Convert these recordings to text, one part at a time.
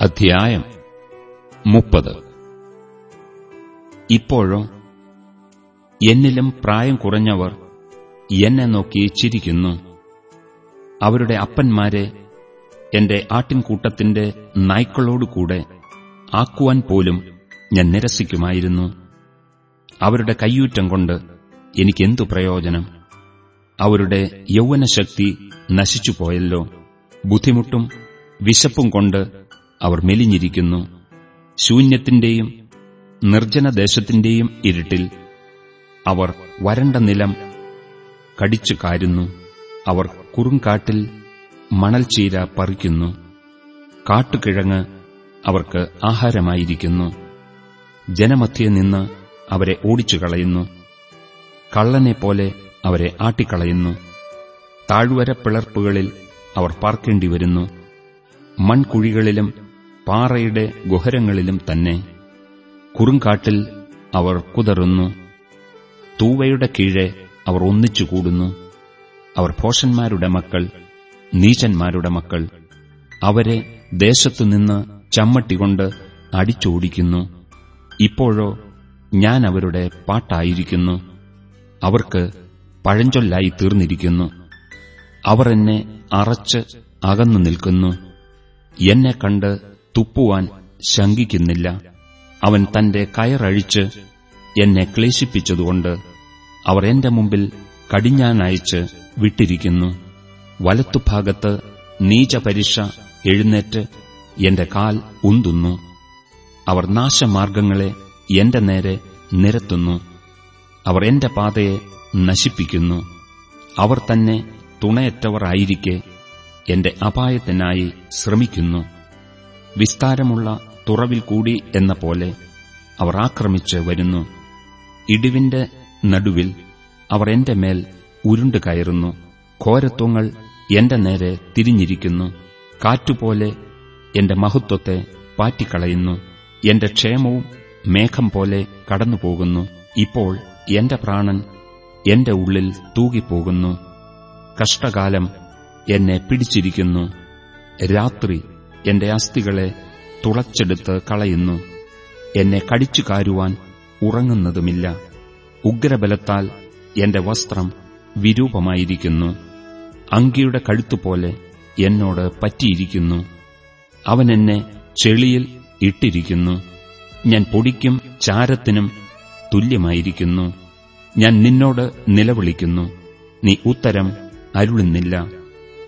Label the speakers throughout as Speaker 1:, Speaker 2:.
Speaker 1: അധ്യായം മുപ്പത്. ഇപ്പോഴോ എന്നിലും പ്രായം കുറഞ്ഞവർ എന്നെ നോക്കി ചിരിക്കുന്നു. അവരുടെ അപ്പന്മാരെ എന്റെ ആട്ടിൻകൂട്ടത്തിന്റെ നായ്ക്കളോടുകൂടെ ആക്കുവാൻ പോലും ഞാൻ നിരസിക്കുമായിരുന്നു. അവരുടെ കയ്യൂറ്റം കൊണ്ട് എനിക്കെന്തു പ്രയോജനം? അവരുടെ യൗവനശക്തി നശിച്ചുപോയല്ലോ. ബുദ്ധിമുട്ടും വിശപ്പും കൊണ്ട് അവർ മെലിഞ്ഞിരിക്കുന്നു. ശൂന്യത്തിന്റെയും നിർജനദേശത്തിന്റെയും ഇരുട്ടിൽ അവർ വരണ്ട നിലം കടിച്ചു കാരുന്നു. അവർ കുറുങ്കാട്ടിൽ മണൽച്ചീര പറിക്കുന്നു. കാട്ടുകിഴങ്ങ് അവർക്ക് ആഹാരമായിരിക്കുന്നു. ജനമധ്യേ നിന്ന് അവരെ ഓടിച്ചു കളയുന്നു കള്ളനെപ്പോലെ അവരെ ആട്ടിക്കളയുന്നു. താഴ്വര പിളർപ്പുകളിൽ അവർ പാർക്കേണ്ടി വരുന്നു മൺകുഴികളിലും പാറയുടെ ഗുഹരങ്ങളിലും തന്നെ കുറുങ്കാട്ടിൽ അവർ കുതറുന്നു. തൂവയുടെ കീഴെ അവർ ഒന്നിച്ചു കൂടുന്നു അവർ ഭോഷന്മാരുടെ മക്കൾ നീചന്മാരുടെ മക്കൾ. അവരെ ദേശത്തുനിന്ന് ചമ്മട്ടികൊണ്ട് അടിച്ചോടിക്കുന്നു. ഇപ്പോഴോ ഞാൻ അവരുടെ പാട്ടായിരിക്കുന്നു. അവർക്ക് പഴഞ്ചൊല്ലായി തീർന്നിരിക്കുന്നു. അവർ എന്നെ അറച്ച് അകന്നു നിൽക്കുന്നു. എന്നെ കണ്ട് തുപ്പുവാൻ ശങ്കിക്കുന്നില്ല. അവൻ തന്റെ കയറഴിച്ച് എന്നെ ക്ലേശിപ്പിച്ചതുകൊണ്ട് അവർ എന്റെ മുമ്പിൽ കടിഞ്ഞാനയച്ച് വിട്ടിരിക്കുന്നു. വലത്തുഭാഗത്ത് നീചപരിഷ എഴുന്നേറ്റ് എന്റെ കാൽ ഉന്തുന്നു. അവർ നാശമാർഗങ്ങളെ എന്റെ നേരെ നിരത്തുന്നു. അവർ എന്റെ പാതയെ നശിപ്പിക്കുന്നു. അവർ തന്നെ തുണയറ്റവർ ആയിരിക്കെ എന്റെ അപായത്തിനായി ശ്രമിക്കുന്നു. വിസ്താരമുള്ള തുറവിൽ കൂടി എന്ന പോലെ അവർ ആക്രമിച്ച് വരുന്നു. ഇടിവിന്റെ നടുവിൽ അവർ എന്റെ മേൽ ഉരുണ്ടു കയറുന്നു. ഘോരത്വങ്ങൾ എന്റെ നേരെ തിരിഞ്ഞിരിക്കുന്നു. കാറ്റുപോലെ എന്റെ മഹത്വത്തെ പാറ്റിക്കളയുന്നു. എന്റെ ക്ഷേമവും മേഘം പോലെ കടന്നുപോകുന്നു. ഇപ്പോൾ എന്റെ പ്രാണൻ എന്റെ ഉള്ളിൽ തൂകിപ്പോകുന്നു. കഷ്ടകാലം എന്നെ പിടിച്ചിരിക്കുന്നു. രാത്രി എന്റെ അസ്ഥികളെ തുളച്ചെടുത്ത് കളയുന്നു. എന്നെ കടിച്ചു കാരുവാൻ ഉറങ്ങുന്നതുമില്ല. ഉഗ്രബലത്താൽ എന്റെ വസ്ത്രം വിരൂപമായിരിക്കുന്നു. അങ്കിയുടെ കഴുത്തുപോലെ എന്നോട് പറ്റിയിരിക്കുന്നു. അവൻ എന്നെ ചെളിയിൽ ഇട്ടിരിക്കുന്നു. ഞാൻ പൊടിക്കും ചാരത്തിനും തുല്യമായിരിക്കുന്നു. ഞാൻ നിന്നോട് നിലവിളിക്കുന്നു. നീ ഉത്തരം അരുളുന്നില്ല.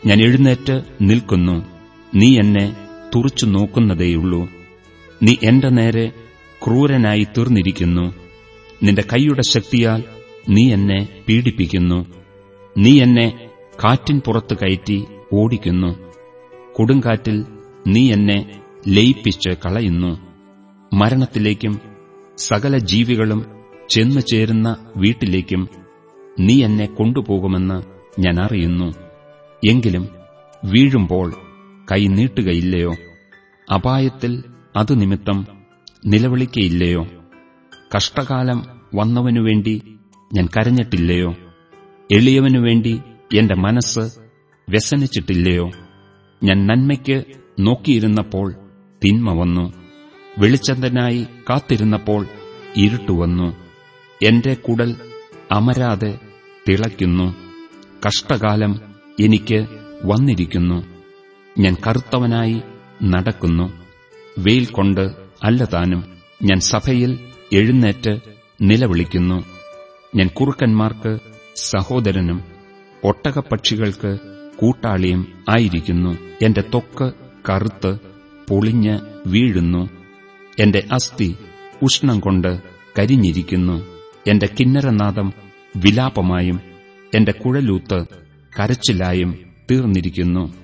Speaker 1: ഞാൻ എഴുന്നേറ്റ് നിൽക്കുന്നു. നീ എന്നെ തുറച്ചു നോക്കുന്നതേയുള്ളൂ. നീ എന്റെ നേരെ ക്രൂരനായി തീർന്നിരിക്കുന്നു. നിന്റെ കൈയുടെ ശക്തിയാൽ നീ എന്നെ പീഡിപ്പിക്കുന്നു. നീ എന്നെ കാറ്റിൻ പുറത്ത് കയറ്റി ഓടിക്കുന്നു. കൊടുങ്കാറ്റിൽ നീ എന്നെ ലയിപ്പിച്ച് കളയുന്നു. മരണത്തിലേക്കും സകല ജീവികളും ചെന്നു ചേരുന്ന വീട്ടിലേക്കും നീ എന്നെ കൊണ്ടുപോകുമെന്ന് ഞാൻ അറിയുന്നു. എങ്കിലും വീഴുമ്പോൾ കൈ നീട്ടുകയില്ലയോ? അപായത്തിൽ അതു നിമിത്തം നിലവിളിക്കയില്ലയോ? കഷ്ടകാലം വന്നവനുവേണ്ടി ഞാൻ കരഞ്ഞിട്ടില്ലയോ? എളിയവനുവേണ്ടി എന്റെ മനസ്സ് വ്യസനിച്ചിട്ടില്ലയോ? ഞാൻ നന്മയ്ക്ക് നോക്കിയിരുന്നപ്പോൾ തിന്മ വന്നു. വെളിച്ചന്തനായി കാത്തിരുന്നപ്പോൾ ഇരുട്ടുവന്നു എന്റെ കുടൽ അമരാതെ തിളയ്ക്കുന്നു. കഷ്ടകാലം എനിക്ക് വന്നിരിക്കുന്നു. ഞാൻ കറുത്തവനായി നടക്കുന്നു. വെയിൽ കൊണ്ട് അല്ലതാനും ഞാൻ സഭയിൽ എഴുന്നേറ്റ് നിലവിളിക്കുന്നു. ഞാൻ കുറുക്കന്മാർക്ക് സഹോദരനും ഒട്ടകപ്പക്ഷികൾക്ക് കൂട്ടാളിയും ആയിരിക്കുന്നു. എന്റെ തൊക്ക് കറുത്ത് പൊളിഞ്ഞ് വീഴുന്നു. എന്റെ അസ്ഥി ഉഷ്ണം കൊണ്ട് കരിഞ്ഞിരിക്കുന്നു. എന്റെ കിന്നരനാദം വിലാപമായും എന്റെ കുഴലൂത്ത് കരച്ചിലായും തീർന്നിരിക്കുന്നു.